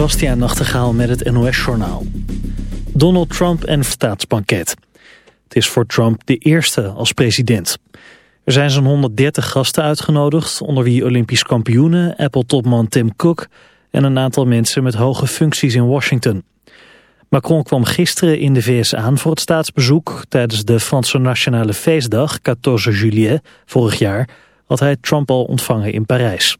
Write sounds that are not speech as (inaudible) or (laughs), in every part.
Bastiaan Nachtegaal met het NOS-journaal. Donald Trump en staatsbanket. Het is voor Trump de eerste als president. Er zijn zo'n 130 gasten uitgenodigd, onder wie Olympisch kampioenen, Apple-topman Tim Cook en een aantal mensen met hoge functies in Washington. Macron kwam gisteren in de VS aan voor het staatsbezoek. Tijdens de Franse Nationale Feestdag, 14 juillet, vorig jaar, had hij Trump al ontvangen in Parijs.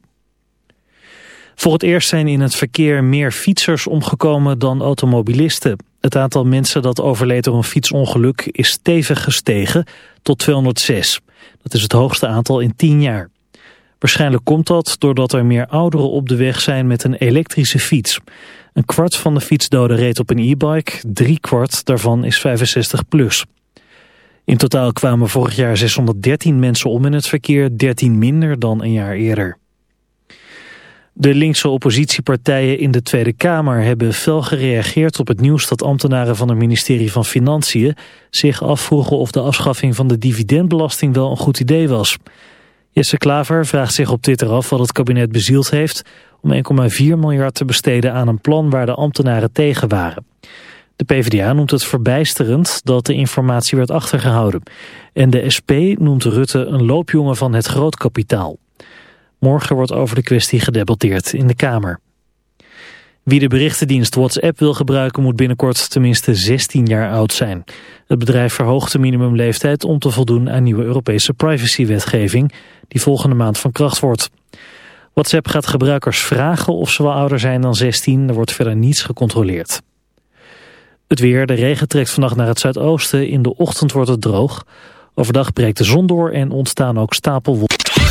Voor het eerst zijn in het verkeer meer fietsers omgekomen dan automobilisten. Het aantal mensen dat overleed door een fietsongeluk is stevig gestegen tot 206. Dat is het hoogste aantal in 10 jaar. Waarschijnlijk komt dat doordat er meer ouderen op de weg zijn met een elektrische fiets. Een kwart van de fietsdoden reed op een e-bike, drie kwart daarvan is 65 plus. In totaal kwamen vorig jaar 613 mensen om in het verkeer, 13 minder dan een jaar eerder. De linkse oppositiepartijen in de Tweede Kamer hebben fel gereageerd op het nieuws dat ambtenaren van het ministerie van Financiën zich afvroegen of de afschaffing van de dividendbelasting wel een goed idee was. Jesse Klaver vraagt zich op Twitter af wat het kabinet bezield heeft om 1,4 miljard te besteden aan een plan waar de ambtenaren tegen waren. De PvdA noemt het verbijsterend dat de informatie werd achtergehouden. En de SP noemt Rutte een loopjongen van het grootkapitaal. Morgen wordt over de kwestie gedebatteerd in de Kamer. Wie de berichtendienst WhatsApp wil gebruiken moet binnenkort tenminste 16 jaar oud zijn. Het bedrijf verhoogt de minimumleeftijd om te voldoen aan nieuwe Europese privacywetgeving die volgende maand van kracht wordt. WhatsApp gaat gebruikers vragen of ze wel ouder zijn dan 16. Er wordt verder niets gecontroleerd. Het weer, de regen trekt vannacht naar het zuidoosten. In de ochtend wordt het droog. Overdag breekt de zon door en ontstaan ook stapelwolken.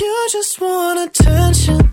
You just want attention.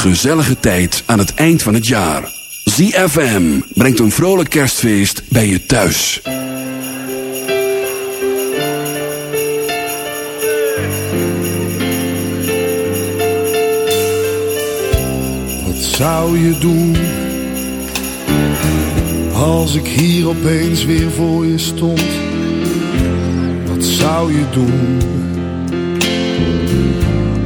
gezellige tijd aan het eind van het jaar. ZFM brengt een vrolijk kerstfeest bij je thuis. Wat zou je doen? Als ik hier opeens weer voor je stond, wat zou je doen?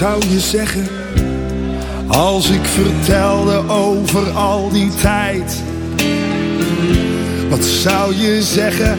Zou je zeggen als ik vertelde over al die tijd? Wat zou je zeggen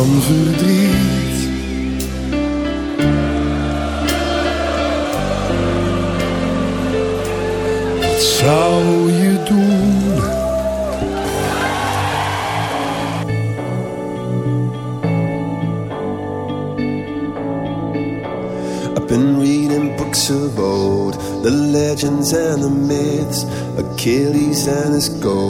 Van verdriet. Wat zou je doen? I've been reading books of old, the legends and the myths, Achilles and his gold,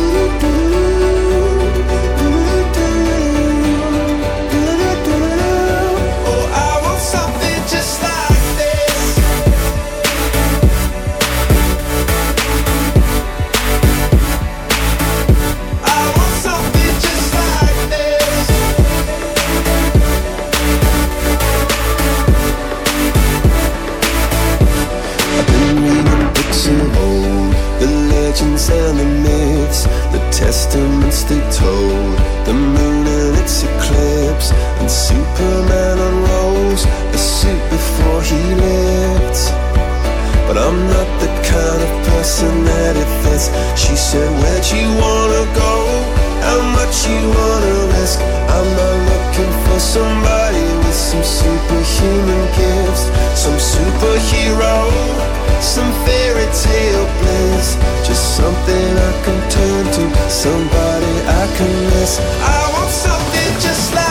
Still. somebody I can miss. I want something just like.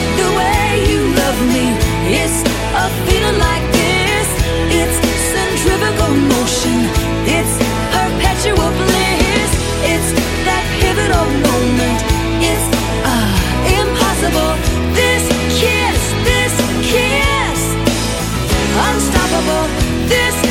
it's a feeling like this. It's centrifugal motion. It's perpetual bliss. It's that pivotal moment. It's uh, impossible. This kiss, this kiss. Unstoppable, this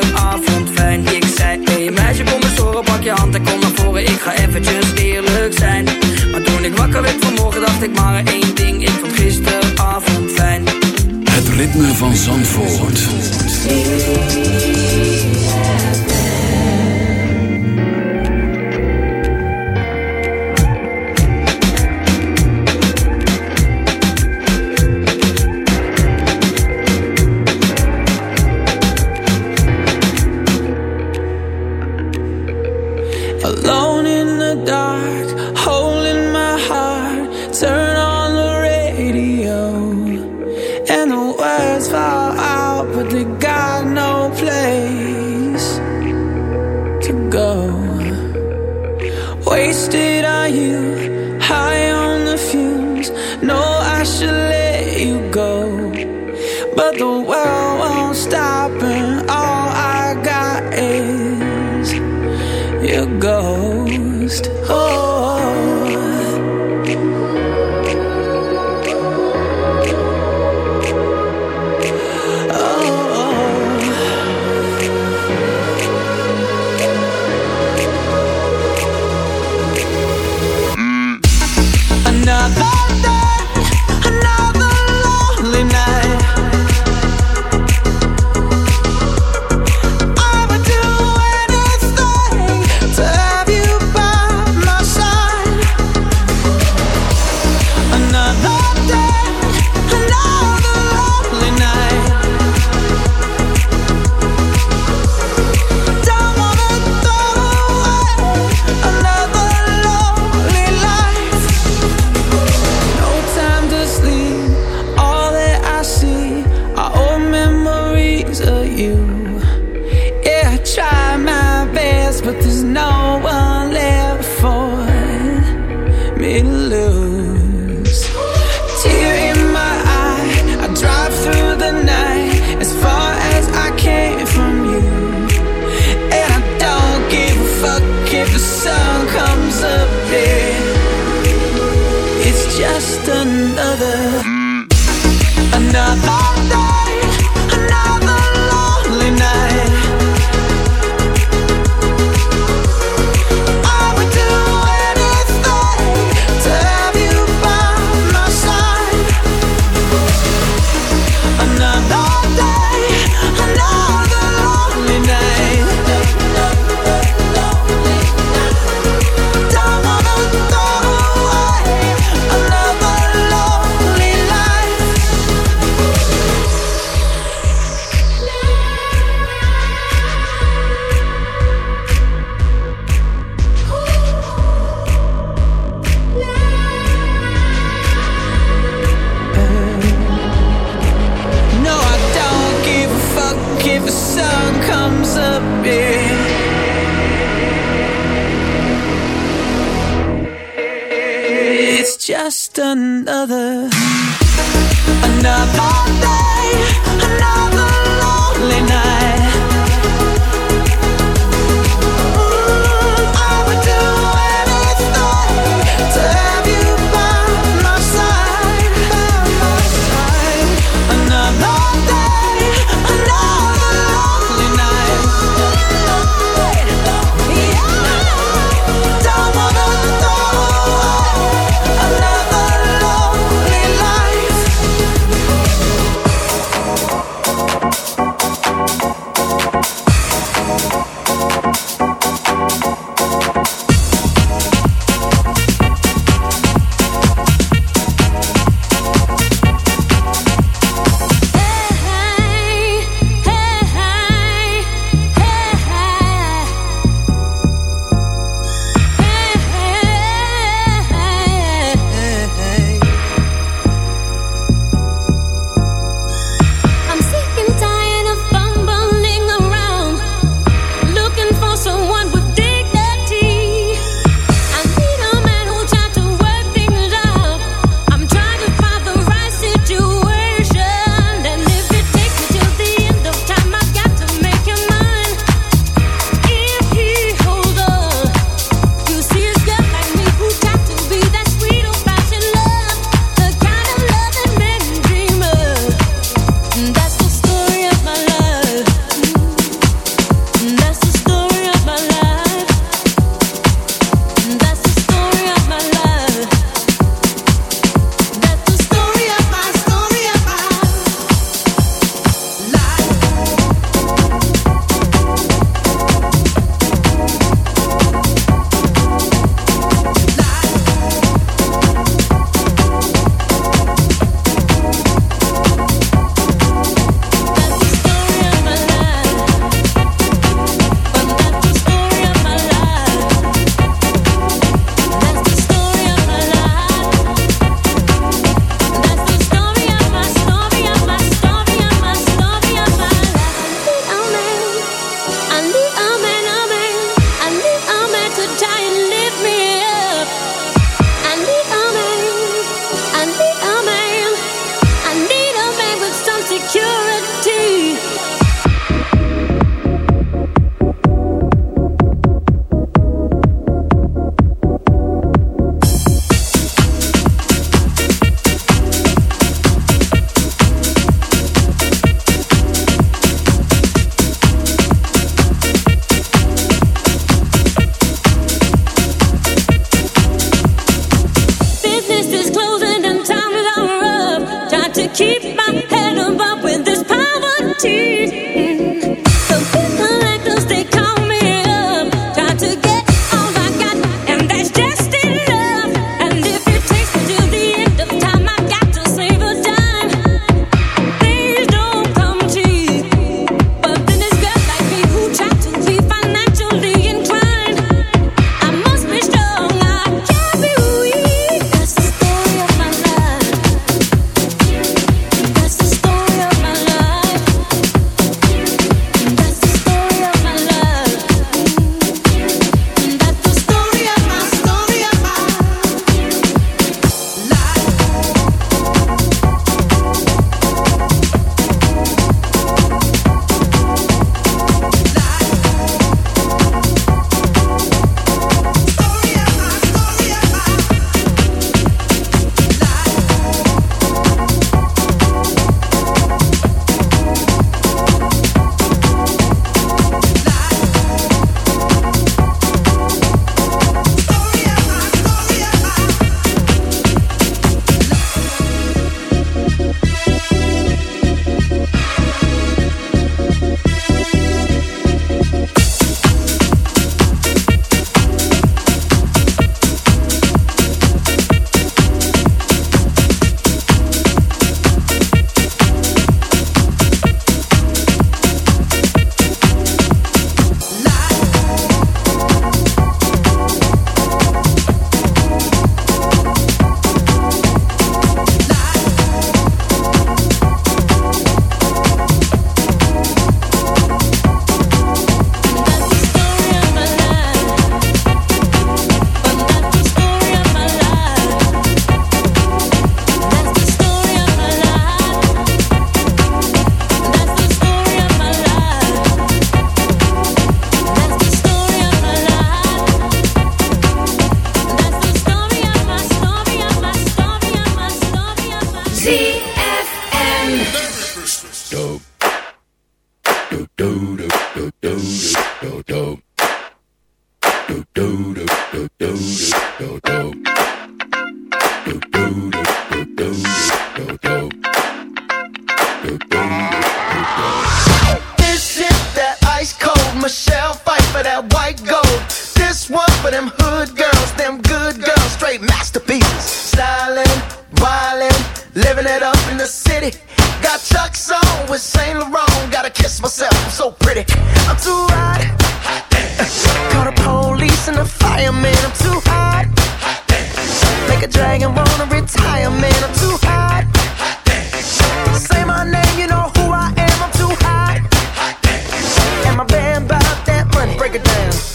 ik zei, hé hey, meisje kom eens horen, pak je hand en kom naar voren. Ik ga eventjes eerlijk zijn. Maar toen ik wakker werd vanmorgen dacht ik maar één ding. Ik vond gisteravond fijn. Het ritme van Zandvoort.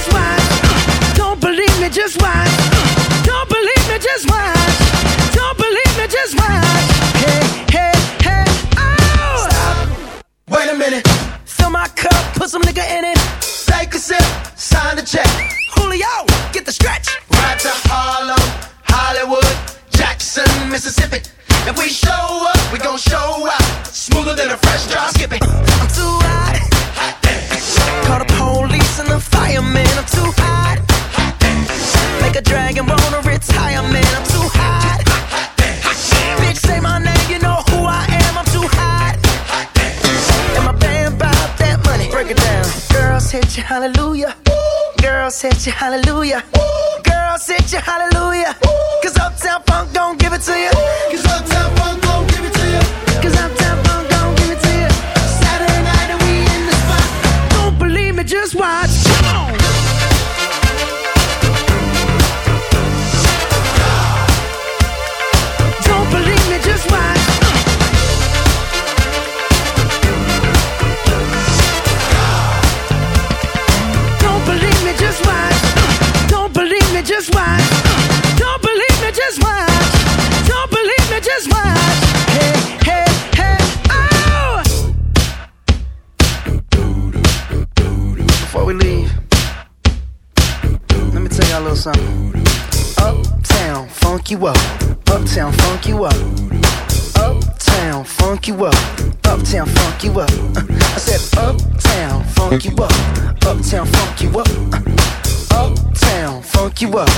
Just watch. Don't believe me, just watch. Don't believe me, just watch. Don't believe me, just watch. Hey, hey, hey, oh! Stop. Wait a minute. Fill my cup, put some nigga in it. Take a sip, sign the check. Julio, get the stretch. Right to Harlem, Hollywood, Jackson, Mississippi. If we show up, we gon' show out. Smoother than a fresh drop. Skip it. I'm too hot. Call the police and the fireman. I'm too hot. Make a dragon wanna retire, man. I'm too hot. Bitch, say my name, you know who I am. I'm too hot. And my band bought that money. Break it down. Girls hit you, hallelujah. Girls hit you, hallelujah. Girls hit you, hallelujah. Cause Uptown Funk don't give it to you. Cause Uptown Funk you up. Uptown, funk you up. Uptown, funk you up. Uptown, funk you up. (laughs) I said, Uptown, funk you up. Uptown, funk you up. Uptown, funk you up.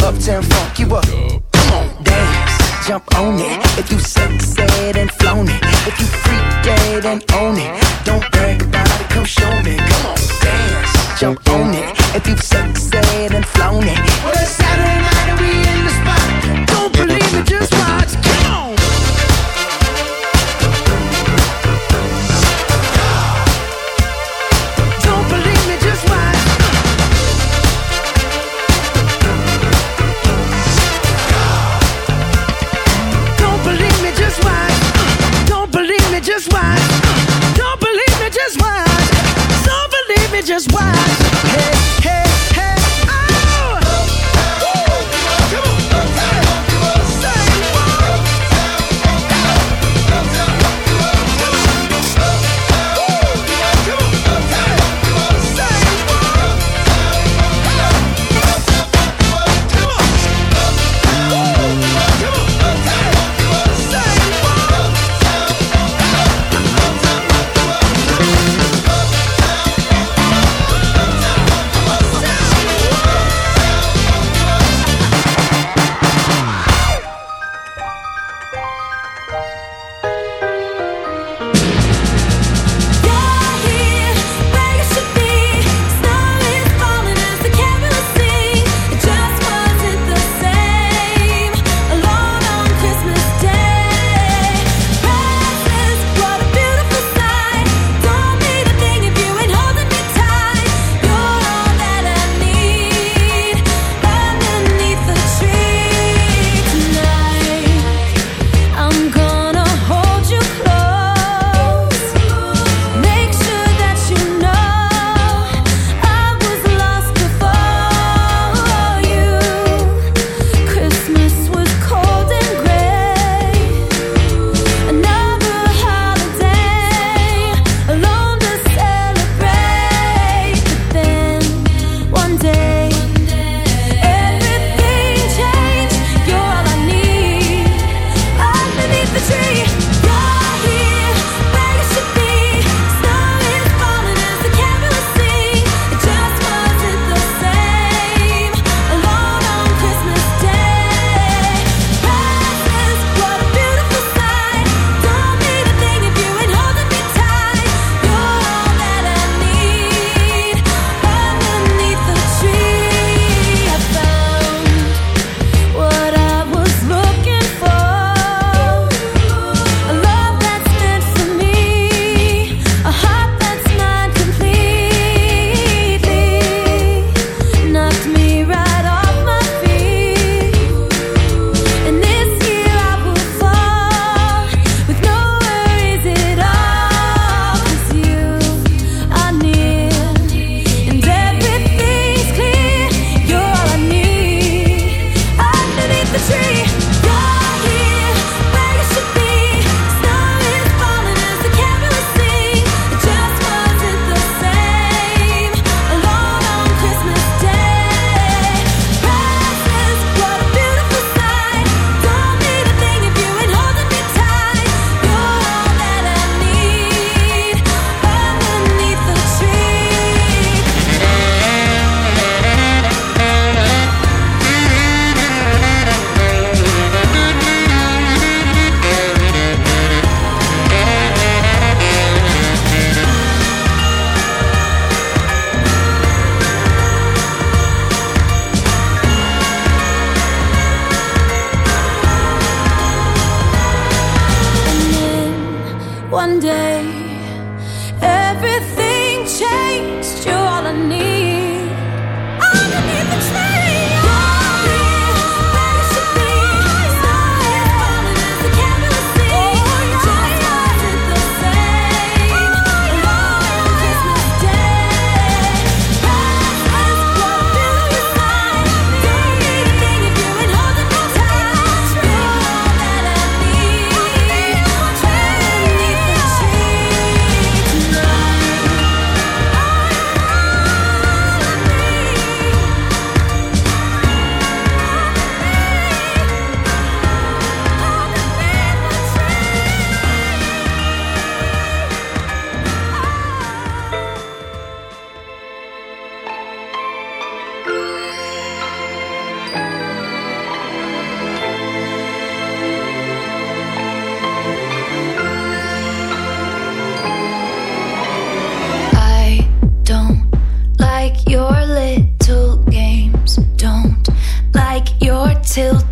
Uptown, funk you up. Come on, dance, jump on it. If you sexed and flown it. If you freak dead and own it. Don't brag about it, come show me. Come on, dance, jump on it. If you sexed and flown it. Well, it's Saturday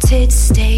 sit, stay.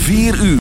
4 uur.